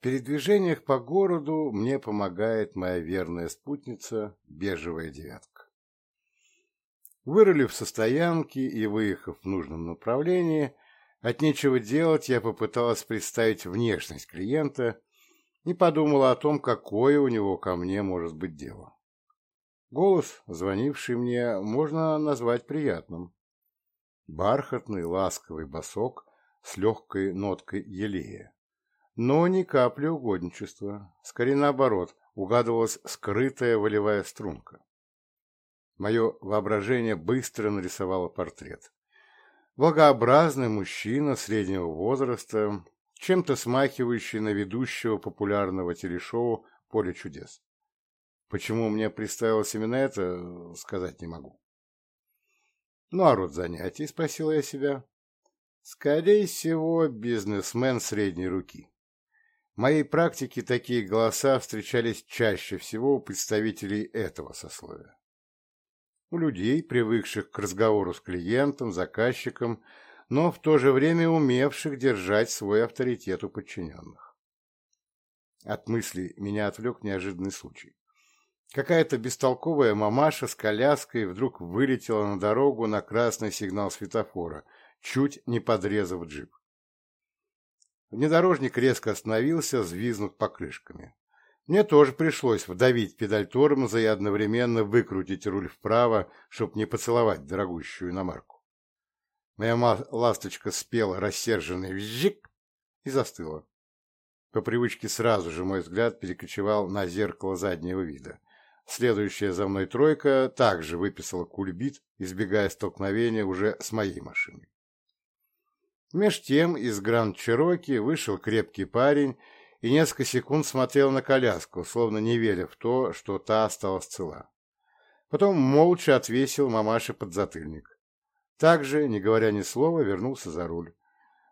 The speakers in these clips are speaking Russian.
Передвижениях по городу мне помогает моя верная спутница, бежевая девятка. Вырулив со стоянки и выехав в нужном направлении, от нечего делать я попыталась представить внешность клиента и подумала о том, какое у него ко мне может быть дело. Голос, звонивший мне, можно назвать приятным. Бархатный, ласковый басок с легкой ноткой елея Но ни капли угодничества. Скорее наоборот, угадывалась скрытая волевая струнка. Мое воображение быстро нарисовало портрет. Благообразный мужчина среднего возраста, чем-то смахивающий на ведущего популярного телешоу «Поле чудес». Почему мне представилось именно это, сказать не могу. «Ну, а род занятий?» – спросила я себя. «Скорее всего, бизнесмен средней руки». В Моей практике такие голоса встречались чаще всего у представителей этого сословия. У людей, привыкших к разговору с клиентом, заказчиком, но в то же время умевших держать свой авторитет у подчиненных. От мысли меня отвлек неожиданный случай. Какая-то бестолковая мамаша с коляской вдруг вылетела на дорогу на красный сигнал светофора, чуть не подрезав джип. Внедорожник резко остановился, звизнув покрышками. Мне тоже пришлось вдавить педаль тормоза и одновременно выкрутить руль вправо, чтобы не поцеловать дорогущую иномарку. Моя ласточка спела рассерженный «вжик» и застыла. По привычке сразу же мой взгляд перекочевал на зеркало заднего вида. Следующая за мной тройка также выписала кульбит, избегая столкновения уже с моей машиной. Меж тем из Гранд Чероки вышел крепкий парень и несколько секунд смотрел на коляску, словно не веря в то, что та осталась цела. Потом молча отвесил мамаше подзатыльник. Также, не говоря ни слова, вернулся за руль.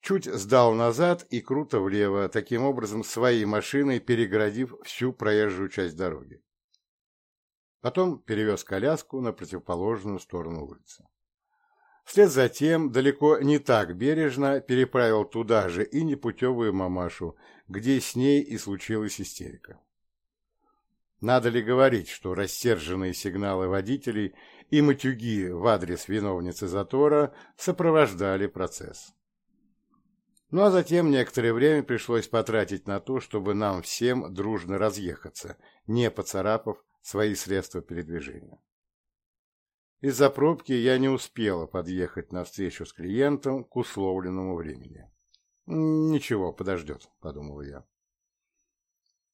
Чуть сдал назад и круто влево, таким образом своей машиной переградив всю проезжую часть дороги. Потом перевез коляску на противоположную сторону улицы. Вслед далеко не так бережно переправил туда же и непутевую мамашу, где с ней и случилась истерика. Надо ли говорить, что рассерженные сигналы водителей и матюги в адрес виновницы затора сопровождали процесс. Ну а затем некоторое время пришлось потратить на то, чтобы нам всем дружно разъехаться, не поцарапав свои средства передвижения из-за пробки я не успела подъехать на встречу с клиентом к условленному времени. «Ничего, подождет», — подумал я.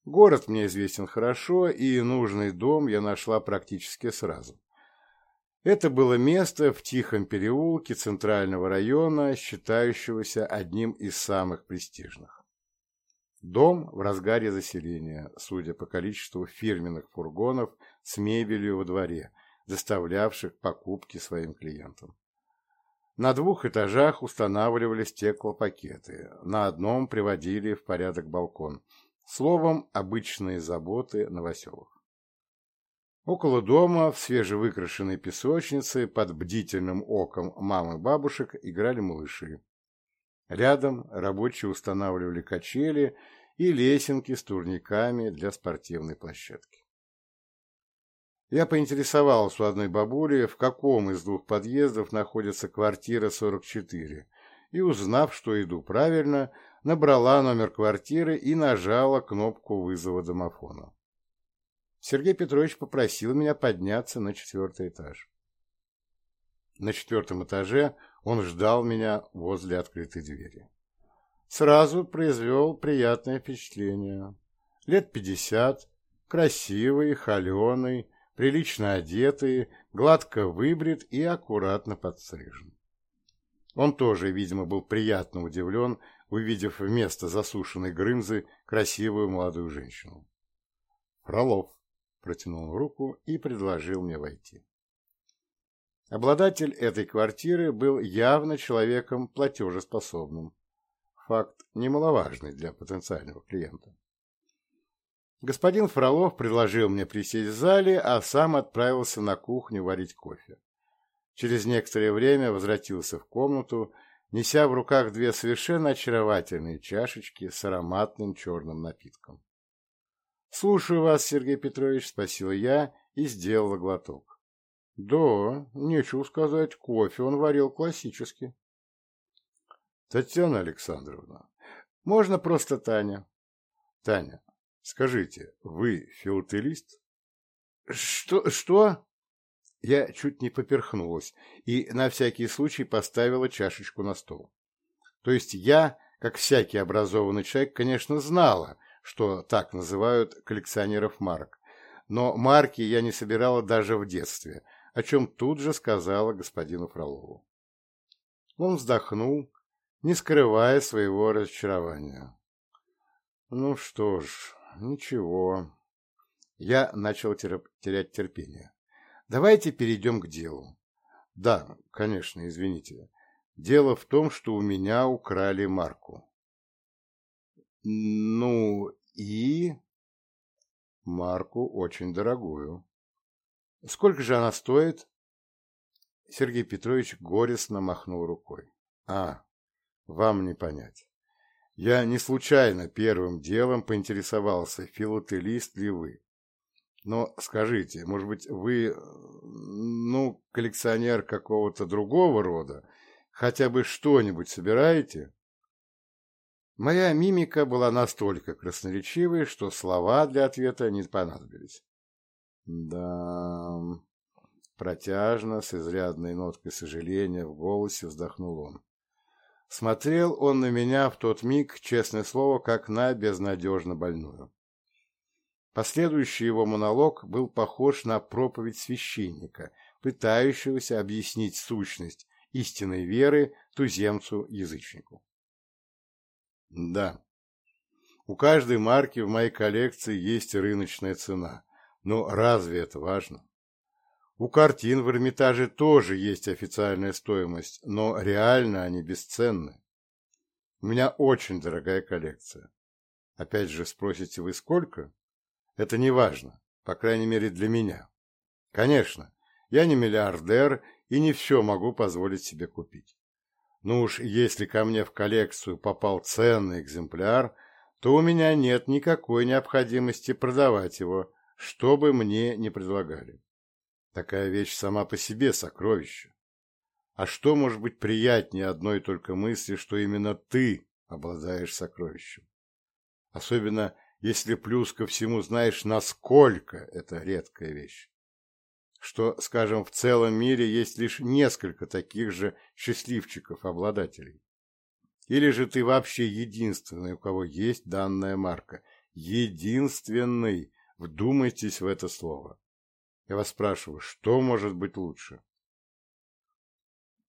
Город мне известен хорошо, и нужный дом я нашла практически сразу. Это было место в тихом переулке центрального района, считающегося одним из самых престижных. Дом в разгаре заселения, судя по количеству фирменных фургонов с мебелью во дворе – доставлявших покупки своим клиентам. На двух этажах устанавливали стеклопакеты, на одном приводили в порядок балкон. Словом, обычные заботы новоселов. Около дома, в свежевыкрашенной песочнице, под бдительным оком мамы бабушек играли малыши. Рядом рабочие устанавливали качели и лесенки с турниками для спортивной площадки. Я поинтересовался у одной бабули, в каком из двух подъездов находится квартира 44, и, узнав, что иду правильно, набрала номер квартиры и нажала кнопку вызова домофона. Сергей Петрович попросил меня подняться на четвертый этаж. На четвертом этаже он ждал меня возле открытой двери. Сразу произвел приятное впечатление. Лет пятьдесят, красивый, холеный, прилично одетый, гладко выбрит и аккуратно подстрижен. Он тоже, видимо, был приятно удивлен, увидев вместо засушенной грымзы красивую молодую женщину. «Фролов», — протянул руку и предложил мне войти. Обладатель этой квартиры был явно человеком платежеспособным. Факт немаловажный для потенциального клиента. Господин Фролов предложил мне присесть в зале, а сам отправился на кухню варить кофе. Через некоторое время возвратился в комнату, неся в руках две совершенно очаровательные чашечки с ароматным черным напитком. «Слушаю вас, Сергей Петрович», — спросил я и сделал глоток. «Да, нечего сказать, кофе он варил классически». «Татьяна Александровна, можно просто Таня?» «Таня, Скажите, вы филателист? Что? Что? Я чуть не поперхнулась и на всякий случай поставила чашечку на стол. То есть я, как всякий образованный человек, конечно, знала, что так называют коллекционеров марок. Но марки я не собирала даже в детстве, о чем тут же сказала господину Фролову. Он вздохнул, не скрывая своего разочарования. Ну что ж, «Ничего». Я начал терять терпение. «Давайте перейдем к делу». «Да, конечно, извините. Дело в том, что у меня украли марку». «Ну и...» «Марку очень дорогую». «Сколько же она стоит?» Сергей Петрович горестно махнул рукой. «А, вам не понять. Я не случайно первым делом поинтересовался, филателист ли вы. Но скажите, может быть, вы, э, ну, коллекционер какого-то другого рода, хотя бы что-нибудь собираете? Моя мимика была настолько красноречивой, что слова для ответа не понадобились. Да, протяжно, с изрядной ноткой сожаления в голосе вздохнул он. Смотрел он на меня в тот миг, честное слово, как на безнадежно больную. Последующий его монолог был похож на проповедь священника, пытающегося объяснить сущность истинной веры туземцу-язычнику. Да, у каждой марки в моей коллекции есть рыночная цена, но разве это важно? У картин в Эрмитаже тоже есть официальная стоимость, но реально они бесценны. У меня очень дорогая коллекция. Опять же, спросите вы, сколько? Это не важно, по крайней мере для меня. Конечно, я не миллиардер и не все могу позволить себе купить. Ну уж если ко мне в коллекцию попал ценный экземпляр, то у меня нет никакой необходимости продавать его, что бы мне ни предлагали. Такая вещь сама по себе сокровище. А что может быть приятнее одной только мысли, что именно ты обладаешь сокровищем? Особенно если плюс ко всему знаешь, насколько это редкая вещь. Что, скажем, в целом мире есть лишь несколько таких же счастливчиков-обладателей. Или же ты вообще единственный, у кого есть данная марка. Единственный. Вдумайтесь в это слово. Я вас спрашиваю, что может быть лучше?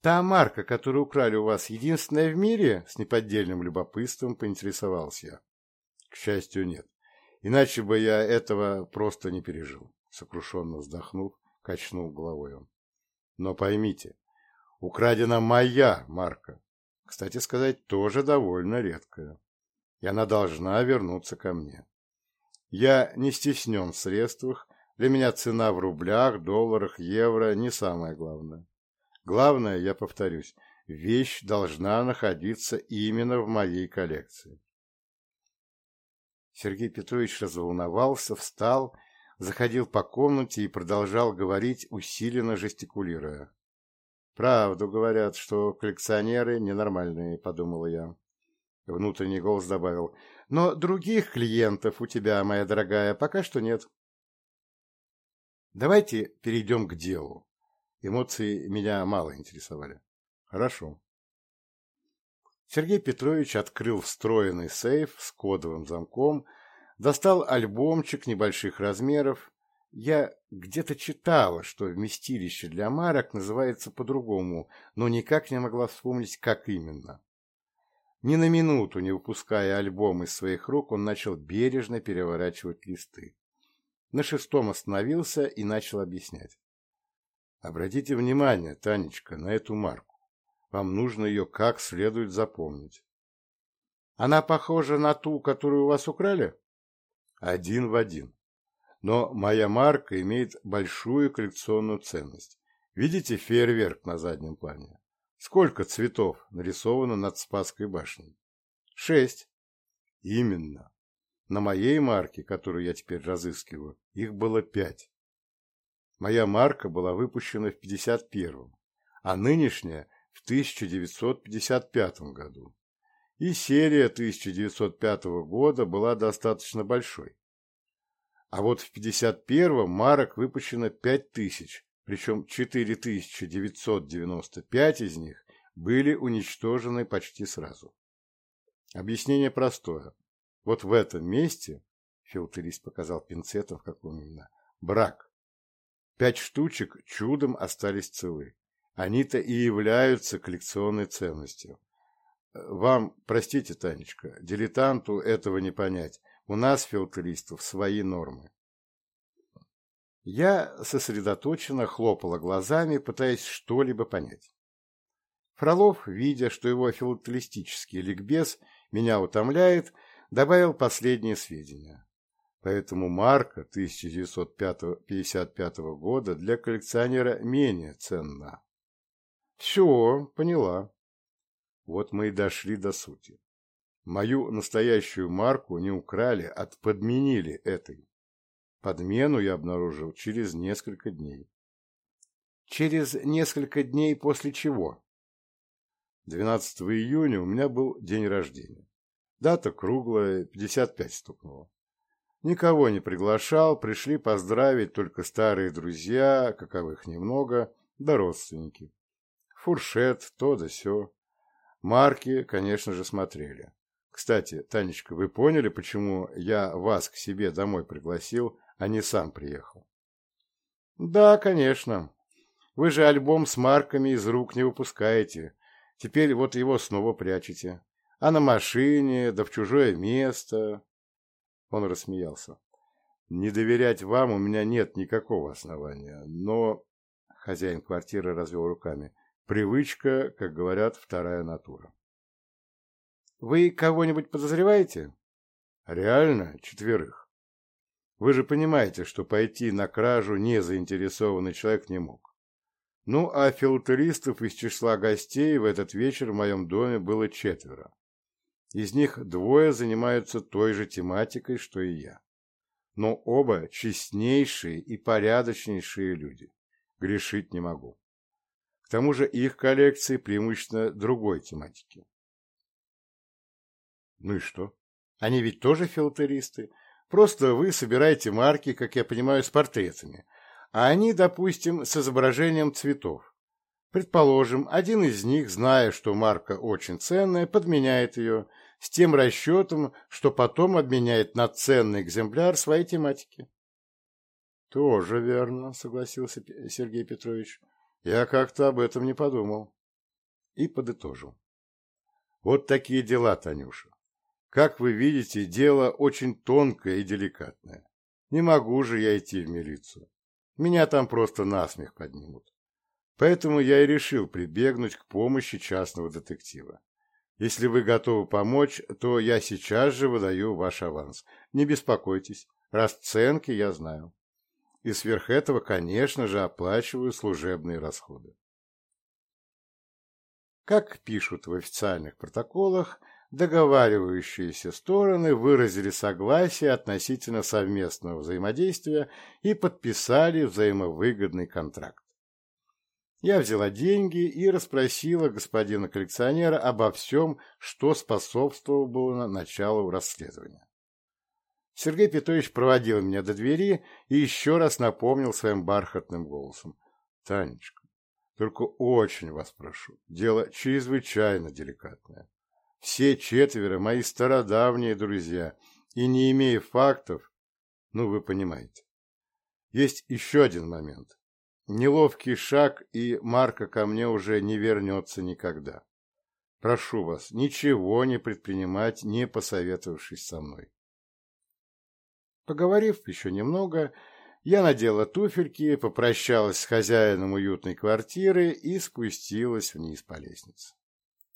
«Та марка, которую украли у вас, единственная в мире?» С неподдельным любопытством поинтересовался я. «К счастью, нет. Иначе бы я этого просто не пережил», — сокрушенно вздохнув, качнул головой он. «Но поймите, украдена моя марка. Кстати сказать, тоже довольно редкая. И она должна вернуться ко мне. Я не стеснен в средствах для меня цена в рублях, долларах, евро не самое главное. Главное, я повторюсь, вещь должна находиться именно в моей коллекции. Сергей Петрович разволновался, встал, заходил по комнате и продолжал говорить, усиленно жестикулируя. «Правду говорят, что коллекционеры ненормальные», — подумала я. Внутренний голос добавил. «Но других клиентов у тебя, моя дорогая, пока что нет». Давайте перейдем к делу. Эмоции меня мало интересовали. Хорошо. Сергей Петрович открыл встроенный сейф с кодовым замком, достал альбомчик небольших размеров. Я где-то читала, что вместилище для марок называется по-другому, но никак не могла вспомнить, как именно. Ни на минуту не выпуская альбом из своих рук, он начал бережно переворачивать листы. На шестом остановился и начал объяснять. Обратите внимание, Танечка, на эту марку. Вам нужно ее как следует запомнить. Она похожа на ту, которую у вас украли? Один в один. Но моя марка имеет большую коллекционную ценность. Видите фейерверк на заднем плане? Сколько цветов нарисовано над Спасской башней? Шесть. Именно. На моей марке, которую я теперь разыскиваю, их было пять. Моя марка была выпущена в 51-м, а нынешняя – в 1955 году. И серия 1905 года была достаточно большой. А вот в 51-м марок выпущено 5000, причем 4995 из них были уничтожены почти сразу. Объяснение простое. Вот в этом месте, Филтерис показал пинцетом каком именно, брак. Пять штучек чудом остались целы. Они-то и являются коллекционной ценностью. Вам, простите, Танечка, дилетанту этого не понять. У нас, филателистов, свои нормы. Я сосредоточенно хлопала глазами, пытаясь что-либо понять. Фролов, видя, что его филателистический ликбез меня утомляет, Добавил последние сведения. Поэтому марка 1955 года для коллекционера менее ценна. Все, поняла. Вот мы и дошли до сути. Мою настоящую марку не украли, а подменили этой. Подмену я обнаружил через несколько дней. Через несколько дней после чего? 12 июня у меня был день рождения дата круглая, 55 стукнуло. Никого не приглашал, пришли поздравить только старые друзья, каковых немного, да родственники. Фуршет, то да сё. Марки, конечно же, смотрели. Кстати, Танечка, вы поняли, почему я вас к себе домой пригласил, а не сам приехал? Да, конечно. Вы же альбом с марками из рук не выпускаете. Теперь вот его снова прячете. А на машине, да в чужое место. Он рассмеялся. Не доверять вам у меня нет никакого основания, но... Хозяин квартиры развел руками. Привычка, как говорят, вторая натура. Вы кого-нибудь подозреваете? Реально, четверых. Вы же понимаете, что пойти на кражу незаинтересованный человек не мог. Ну, а филтеристов из числа гостей в этот Из них двое занимаются той же тематикой, что и я. Но оба честнейшие и порядочнейшие люди. Грешить не могу. К тому же их коллекции преимущественно другой тематики. Ну и что? Они ведь тоже филатеристы. Просто вы собираете марки, как я понимаю, с портретами. А они, допустим, с изображением цветов. Предположим, один из них, зная, что марка очень ценная, подменяет ее – с тем расчетом, что потом обменяет на ценный экземпляр своей тематики. «Тоже верно», — согласился Сергей Петрович. «Я как-то об этом не подумал». И подытожил. «Вот такие дела, Танюша. Как вы видите, дело очень тонкое и деликатное. Не могу же я идти в милицию. Меня там просто насмех поднимут. Поэтому я и решил прибегнуть к помощи частного детектива. Если вы готовы помочь, то я сейчас же выдаю ваш аванс. Не беспокойтесь, расценки я знаю. И сверх этого, конечно же, оплачиваю служебные расходы. Как пишут в официальных протоколах, договаривающиеся стороны выразили согласие относительно совместного взаимодействия и подписали взаимовыгодный контракт. Я взяла деньги и расспросила господина коллекционера обо всем, что способствовало началу расследования. Сергей Петрович проводил меня до двери и еще раз напомнил своим бархатным голосом. — Танечка, только очень вас прошу, дело чрезвычайно деликатное. Все четверо мои стародавние друзья, и не имея фактов, ну вы понимаете. Есть еще один момент, Неловкий шаг, и Марка ко мне уже не вернется никогда. Прошу вас, ничего не предпринимать, не посоветовавшись со мной. Поговорив еще немного, я надела туфельки, попрощалась с хозяином уютной квартиры и спустилась вниз по лестнице.